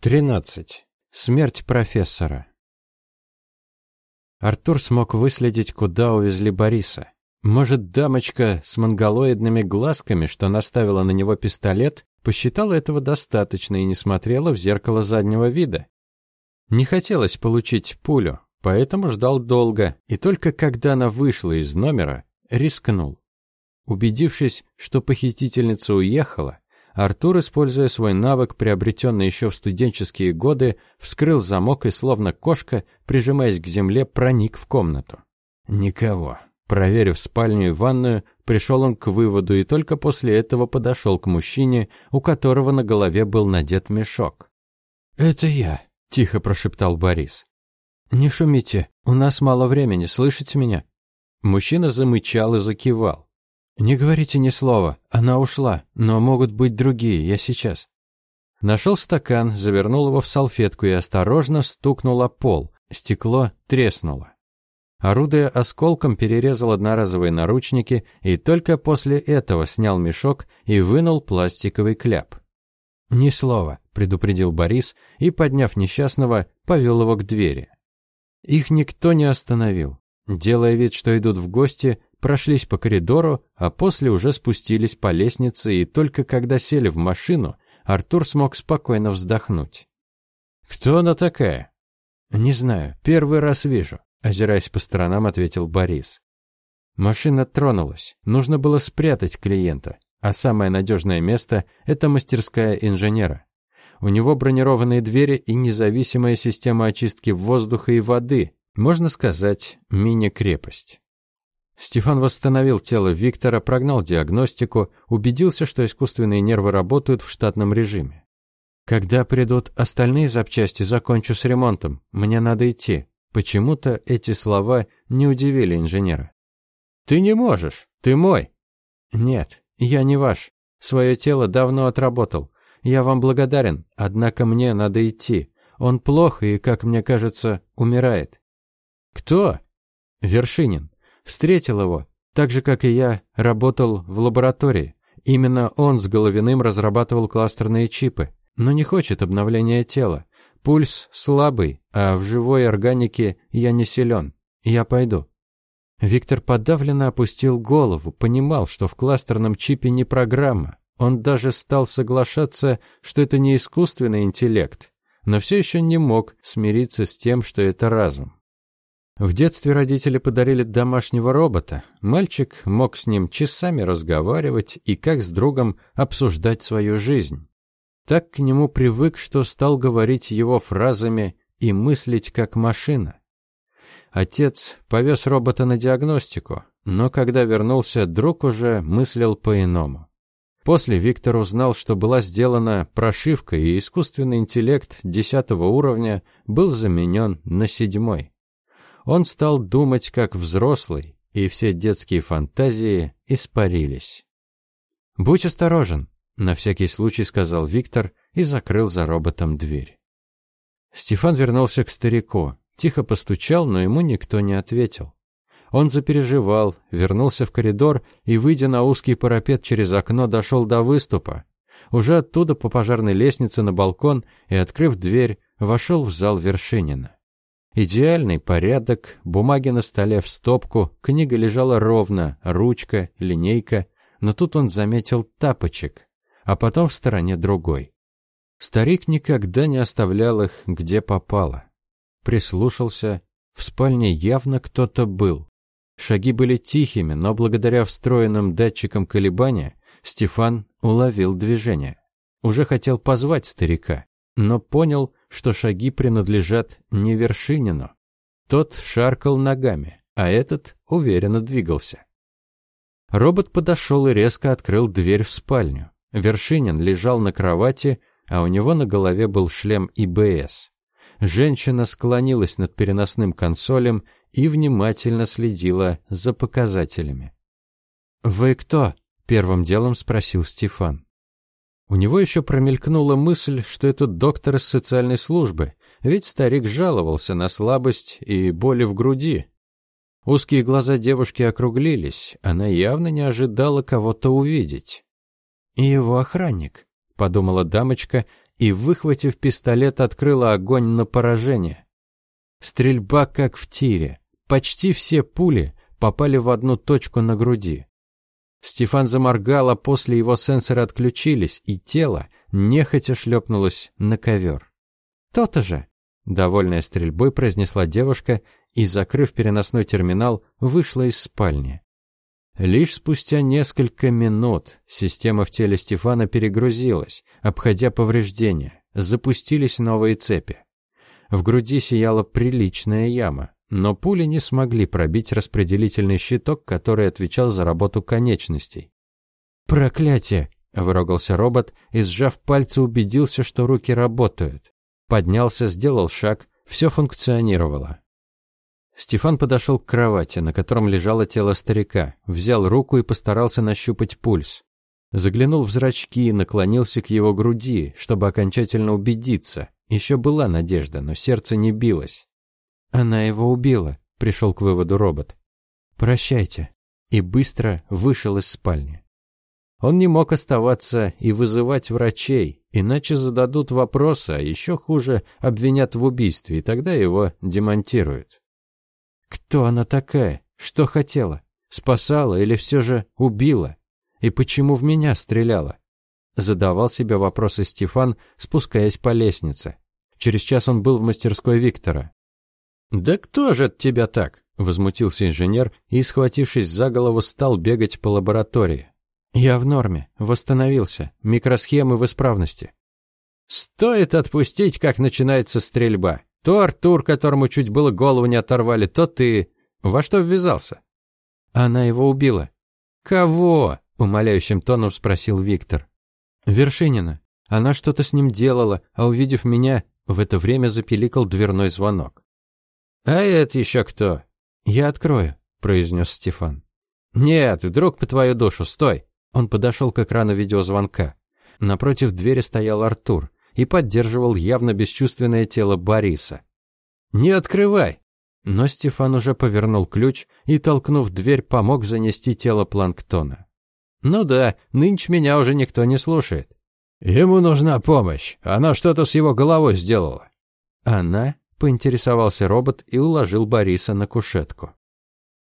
13. Смерть профессора. Артур смог выследить, куда увезли Бориса. Может, дамочка с монголоидными глазками, что наставила на него пистолет, посчитала этого достаточно и не смотрела в зеркало заднего вида. Не хотелось получить пулю, поэтому ждал долго, и только когда она вышла из номера, рискнул. Убедившись, что похитительница уехала, Артур, используя свой навык, приобретенный еще в студенческие годы, вскрыл замок и, словно кошка, прижимаясь к земле, проник в комнату. Никого. Проверив спальню и ванную, пришел он к выводу и только после этого подошел к мужчине, у которого на голове был надет мешок. «Это я», — тихо прошептал Борис. «Не шумите, у нас мало времени, слышите меня?» Мужчина замычал и закивал. «Не говорите ни слова. Она ушла, но могут быть другие, я сейчас». Нашел стакан, завернул его в салфетку и осторожно стукнул о пол. Стекло треснуло. Орудуя осколком, перерезал одноразовые наручники и только после этого снял мешок и вынул пластиковый кляп. «Ни слова», — предупредил Борис и, подняв несчастного, повел его к двери. Их никто не остановил. Делая вид, что идут в гости, прошлись по коридору, а после уже спустились по лестнице, и только когда сели в машину, Артур смог спокойно вздохнуть. «Кто она такая?» «Не знаю, первый раз вижу», — озираясь по сторонам, ответил Борис. Машина тронулась, нужно было спрятать клиента, а самое надежное место — это мастерская инженера. У него бронированные двери и независимая система очистки воздуха и воды, можно сказать, мини-крепость. Стефан восстановил тело Виктора, прогнал диагностику, убедился, что искусственные нервы работают в штатном режиме. Когда придут остальные запчасти, закончу с ремонтом. Мне надо идти. Почему-то эти слова не удивили инженера. Ты не можешь. Ты мой. Нет, я не ваш. Свое тело давно отработал. Я вам благодарен, однако мне надо идти. Он плохо и, как мне кажется, умирает. Кто? Вершинин. Встретил его, так же, как и я, работал в лаборатории. Именно он с Головиным разрабатывал кластерные чипы, но не хочет обновления тела. Пульс слабый, а в живой органике я не силен. Я пойду. Виктор подавленно опустил голову, понимал, что в кластерном чипе не программа. Он даже стал соглашаться, что это не искусственный интеллект, но все еще не мог смириться с тем, что это разум. В детстве родители подарили домашнего робота. Мальчик мог с ним часами разговаривать и как с другом обсуждать свою жизнь. Так к нему привык, что стал говорить его фразами и мыслить как машина. Отец повез робота на диагностику, но когда вернулся, друг уже мыслил по-иному. После Виктор узнал, что была сделана прошивка, и искусственный интеллект десятого уровня был заменен на седьмой. Он стал думать как взрослый, и все детские фантазии испарились. «Будь осторожен», — на всякий случай сказал Виктор и закрыл за роботом дверь. Стефан вернулся к старику, тихо постучал, но ему никто не ответил. Он запереживал, вернулся в коридор и, выйдя на узкий парапет через окно, дошел до выступа. Уже оттуда по пожарной лестнице на балкон и, открыв дверь, вошел в зал Вершинина. Идеальный порядок, бумаги на столе в стопку, книга лежала ровно, ручка, линейка, но тут он заметил тапочек, а потом в стороне другой. Старик никогда не оставлял их, где попало. Прислушался, в спальне явно кто-то был. Шаги были тихими, но благодаря встроенным датчикам колебания Стефан уловил движение. Уже хотел позвать старика, но понял, что шаги принадлежат не Вершинину. Тот шаркал ногами, а этот уверенно двигался. Робот подошел и резко открыл дверь в спальню. Вершинин лежал на кровати, а у него на голове был шлем ИБС. Женщина склонилась над переносным консолем и внимательно следила за показателями. «Вы кто?» – первым делом спросил Стефан. У него еще промелькнула мысль, что это доктор из социальной службы, ведь старик жаловался на слабость и боли в груди. Узкие глаза девушки округлились, она явно не ожидала кого-то увидеть. «И его охранник», — подумала дамочка и, выхватив пистолет, открыла огонь на поражение. Стрельба как в тире. Почти все пули попали в одну точку на груди. Стефан заморгал, а после его сенсоры отключились, и тело нехотя шлепнулось на ковер. «То-то же!» — довольная стрельбой произнесла девушка и, закрыв переносной терминал, вышла из спальни. Лишь спустя несколько минут система в теле Стефана перегрузилась, обходя повреждения, запустились новые цепи. В груди сияла приличная яма, но пули не смогли пробить распределительный щиток, который отвечал за работу конечностей. «Проклятие!» – выругался робот и, сжав пальцы, убедился, что руки работают. Поднялся, сделал шаг, все функционировало. Стефан подошел к кровати, на котором лежало тело старика, взял руку и постарался нащупать пульс. Заглянул в зрачки и наклонился к его груди, чтобы окончательно убедиться. Еще была надежда, но сердце не билось. «Она его убила», — пришел к выводу робот. «Прощайте». И быстро вышел из спальни. Он не мог оставаться и вызывать врачей, иначе зададут вопросы, а еще хуже обвинят в убийстве, и тогда его демонтируют. Кто она такая? Что хотела? Спасала или все же убила? И почему в меня стреляла? Задавал себе вопросы Стефан, спускаясь по лестнице. Через час он был в мастерской Виктора. «Да кто же от тебя так?» – возмутился инженер и, схватившись за голову, стал бегать по лаборатории. «Я в норме, восстановился, микросхемы в исправности». «Стоит отпустить, как начинается стрельба. То Артур, которому чуть было голову не оторвали, то ты. Во что ввязался? Она его убила. Кого? умоляющим тоном спросил Виктор. Вершинина. Она что-то с ним делала, а увидев меня, в это время запиликал дверной звонок. А это еще кто? Я открою, произнес Стефан. Нет, вдруг по твою душу, стой. Он подошел к экрану видеозвонка. Напротив двери стоял Артур и поддерживал явно бесчувственное тело Бориса. «Не открывай!» Но Стефан уже повернул ключ и, толкнув дверь, помог занести тело планктона. «Ну да, нынче меня уже никто не слушает». «Ему нужна помощь. Она что-то с его головой сделала». «Она?» — поинтересовался робот и уложил Бориса на кушетку.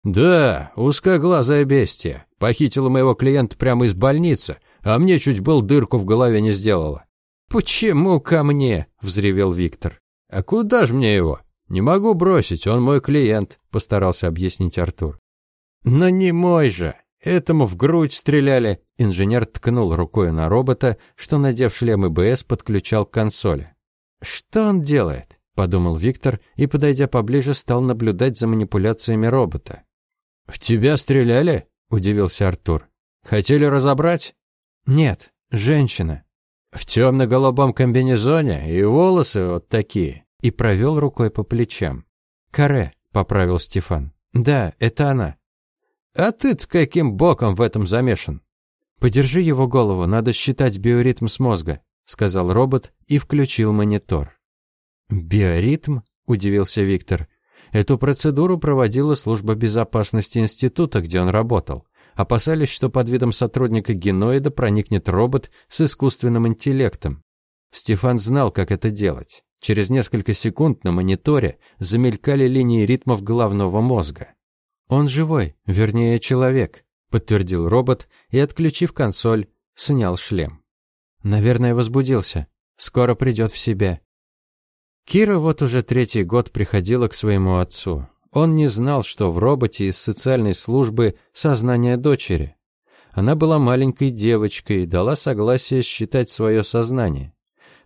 «Да, узкоглазая бестия. Похитила моего клиента прямо из больницы, а мне чуть был дырку в голове не сделала. «Почему ко мне?» – взревел Виктор. «А куда же мне его? Не могу бросить, он мой клиент», – постарался объяснить Артур. «Но не мой же. Этому в грудь стреляли». Инженер ткнул рукой на робота, что, надев шлем ИБС, подключал к консоли. «Что он делает?» – подумал Виктор и, подойдя поближе, стал наблюдать за манипуляциями робота. «В тебя стреляли?» – удивился Артур. «Хотели разобрать?» «Нет, женщина. В темно-голубом комбинезоне и волосы вот такие. И провел рукой по плечам. Каре, поправил Стефан. Да, это она. А ты-то каким боком в этом замешан? Подержи его голову, надо считать биоритм с мозга, сказал робот и включил монитор. Биоритм? удивился Виктор. Эту процедуру проводила служба безопасности института, где он работал опасались, что под видом сотрудника геноида проникнет робот с искусственным интеллектом. Стефан знал, как это делать. Через несколько секунд на мониторе замелькали линии ритмов головного мозга. «Он живой, вернее, человек», — подтвердил робот и, отключив консоль, снял шлем. «Наверное, возбудился. Скоро придет в себя». Кира вот уже третий год приходила к своему отцу. Он не знал, что в роботе из социальной службы сознание дочери. Она была маленькой девочкой и дала согласие считать свое сознание.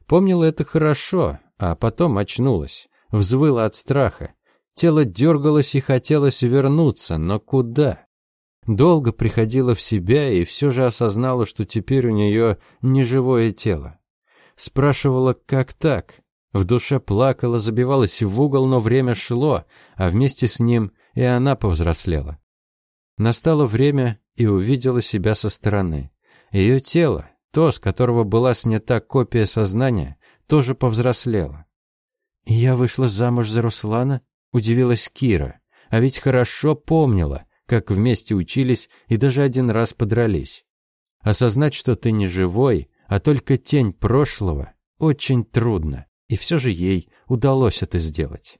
Помнила это хорошо, а потом очнулась, взвыла от страха. Тело дергалось и хотелось вернуться, но куда? Долго приходила в себя и все же осознала, что теперь у нее неживое тело. Спрашивала, как так? В душе плакала, забивалась в угол, но время шло, а вместе с ним и она повзрослела. Настало время и увидела себя со стороны. Ее тело, то, с которого была снята копия сознания, тоже повзрослело. «Я вышла замуж за Руслана?» – удивилась Кира. А ведь хорошо помнила, как вместе учились и даже один раз подрались. Осознать, что ты не живой, а только тень прошлого, очень трудно, и все же ей удалось это сделать.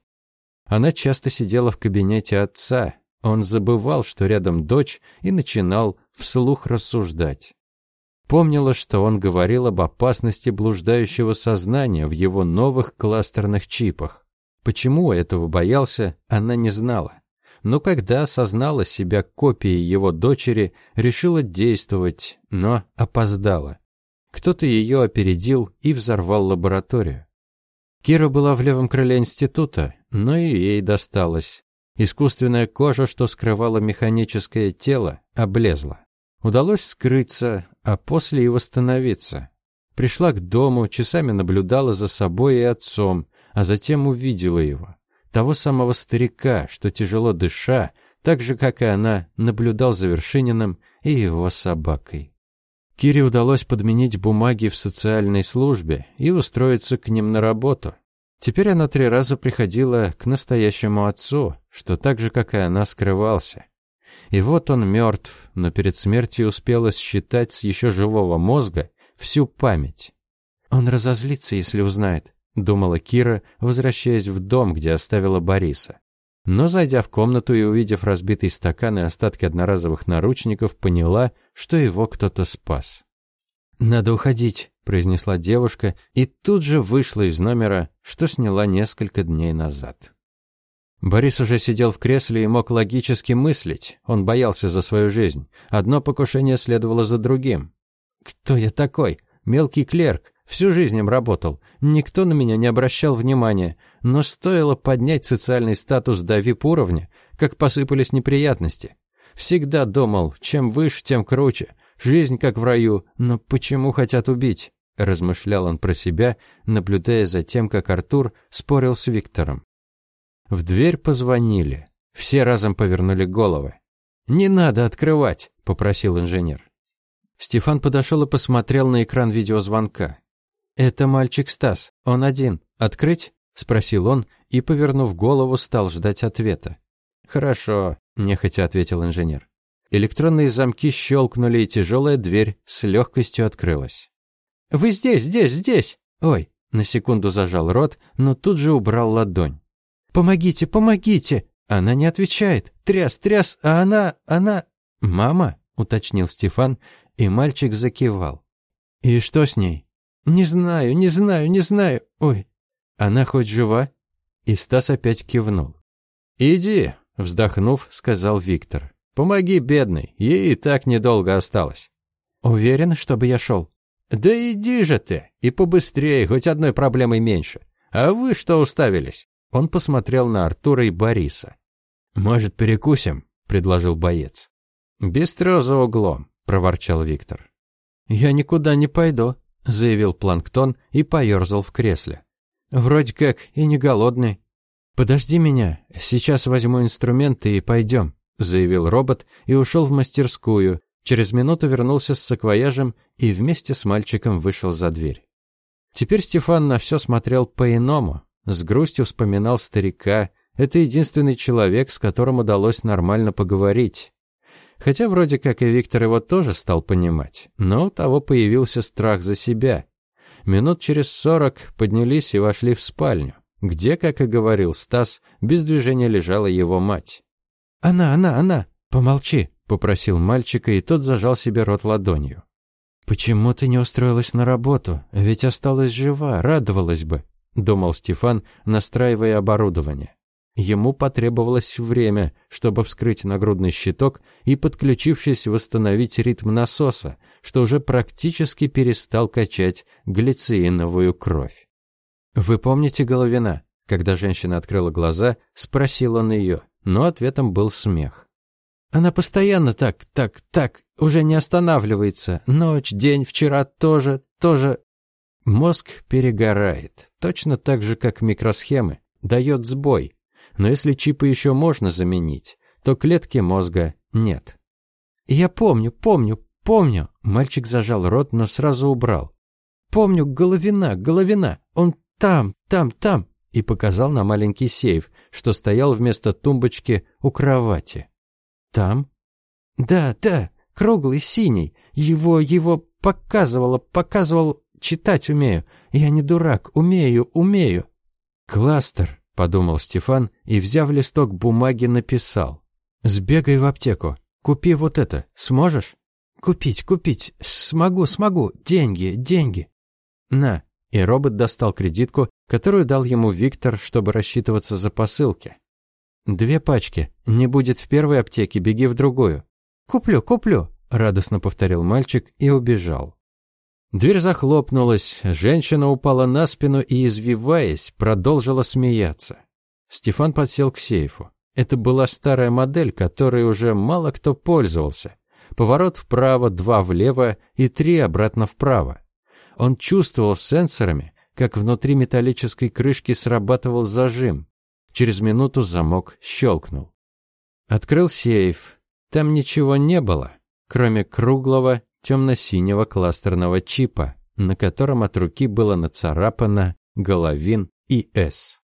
Она часто сидела в кабинете отца, он забывал, что рядом дочь, и начинал вслух рассуждать. Помнила, что он говорил об опасности блуждающего сознания в его новых кластерных чипах. Почему этого боялся, она не знала. Но когда осознала себя копией его дочери, решила действовать, но опоздала. Кто-то ее опередил и взорвал лабораторию. Кира была в левом крыле института, но и ей досталось. Искусственная кожа, что скрывала механическое тело, облезла. Удалось скрыться, а после и восстановиться. Пришла к дому, часами наблюдала за собой и отцом, а затем увидела его. Того самого старика, что тяжело дыша, так же, как и она, наблюдал за Вершининым и его собакой. Кире удалось подменить бумаги в социальной службе и устроиться к ним на работу. Теперь она три раза приходила к настоящему отцу, что так же, как и она, скрывался. И вот он мертв, но перед смертью успела считать с еще живого мозга всю память. «Он разозлится, если узнает», — думала Кира, возвращаясь в дом, где оставила Бориса. Но, зайдя в комнату и увидев разбитый стакан и остатки одноразовых наручников, поняла, что его кто-то спас. «Надо уходить», — произнесла девушка и тут же вышла из номера, что сняла несколько дней назад. Борис уже сидел в кресле и мог логически мыслить. Он боялся за свою жизнь. Одно покушение следовало за другим. «Кто я такой? Мелкий клерк. Всю жизнь им работал. Никто на меня не обращал внимания. Но стоило поднять социальный статус до вип-уровня, как посыпались неприятности. Всегда думал, чем выше, тем круче. Жизнь как в раю, но почему хотят убить? размышлял он про себя, наблюдая за тем, как Артур спорил с Виктором. В дверь позвонили. Все разом повернули головы. «Не надо открывать», — попросил инженер. Стефан подошел и посмотрел на экран видеозвонка. «Это мальчик Стас. Он один. Открыть?» — спросил он и, повернув голову, стал ждать ответа. «Хорошо», — нехотя ответил инженер. Электронные замки щелкнули, и тяжелая дверь с легкостью открылась. «Вы здесь, здесь, здесь!» «Ой!» На секунду зажал рот, но тут же убрал ладонь. «Помогите, помогите!» Она не отвечает. Тряс, тряс, а она, она... «Мама?» — уточнил Стефан, и мальчик закивал. «И что с ней?» «Не знаю, не знаю, не знаю. Ой, она хоть жива?» И Стас опять кивнул. «Иди», — вздохнув, сказал Виктор. Помоги, бедной, ей и так недолго осталось. Уверен, чтобы я шел? Да иди же ты, и побыстрее, хоть одной проблемой меньше. А вы что уставились? Он посмотрел на Артура и Бориса. Может, перекусим? предложил боец. Бистро за углом, проворчал Виктор. Я никуда не пойду, заявил Планктон и поерзал в кресле. Вроде как и не голодный. Подожди меня, сейчас возьму инструменты и пойдем заявил робот и ушел в мастерскую. Через минуту вернулся с саквояжем и вместе с мальчиком вышел за дверь. Теперь Стефан на все смотрел по-иному. С грустью вспоминал старика. Это единственный человек, с которым удалось нормально поговорить. Хотя вроде как и Виктор его тоже стал понимать, но у того появился страх за себя. Минут через сорок поднялись и вошли в спальню, где, как и говорил Стас, без движения лежала его мать. «Она, она, она! Помолчи!» — попросил мальчика, и тот зажал себе рот ладонью. «Почему ты не устроилась на работу? Ведь осталась жива, радовалась бы», — думал Стефан, настраивая оборудование. Ему потребовалось время, чтобы вскрыть нагрудный щиток и, подключившись, восстановить ритм насоса, что уже практически перестал качать глицеиновую кровь. «Вы помните Головина?» Когда женщина открыла глаза, спросил он ее но ответом был смех. Она постоянно так, так, так, уже не останавливается. Ночь, день, вчера тоже, тоже. Мозг перегорает, точно так же, как микросхемы, дает сбой. Но если чипы еще можно заменить, то клетки мозга нет. Я помню, помню, помню. Мальчик зажал рот, но сразу убрал. Помню, головина, головина. Он там, там, там и показал на маленький сейф, что стоял вместо тумбочки у кровати. «Там?» «Да, да, круглый, синий. Его, его показывало, показывал, читать умею. Я не дурак, умею, умею. Кластер, подумал Стефан и, взяв листок бумаги, написал. Сбегай в аптеку. Купи вот это. Сможешь? Купить, купить. Смогу, смогу. Деньги, деньги. На. И робот достал кредитку, которую дал ему Виктор, чтобы рассчитываться за посылки. Две пачки. Не будет в первой аптеке, беги в другую. Куплю, куплю, радостно повторил мальчик и убежал. Дверь захлопнулась, женщина упала на спину и, извиваясь, продолжила смеяться. Стефан подсел к сейфу. Это была старая модель, которой уже мало кто пользовался. Поворот вправо, два влево и три обратно вправо. Он чувствовал сенсорами, как внутри металлической крышки срабатывал зажим. Через минуту замок щелкнул. Открыл сейф. Там ничего не было, кроме круглого темно-синего кластерного чипа, на котором от руки было нацарапано «Головин и С».